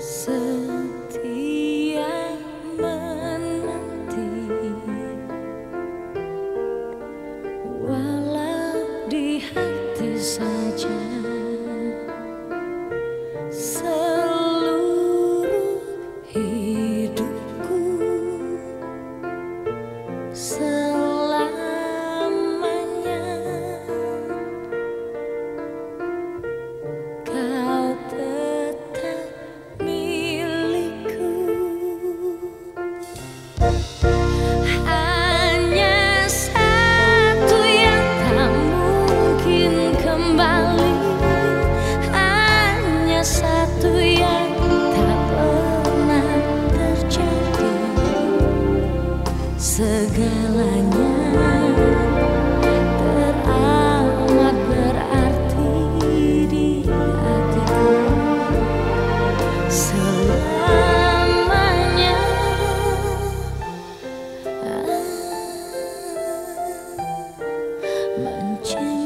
setia menanti. Walau di hati saja seluruh hidupku segalanya teramat berarti di hatiku. Selamanya ah, mencintai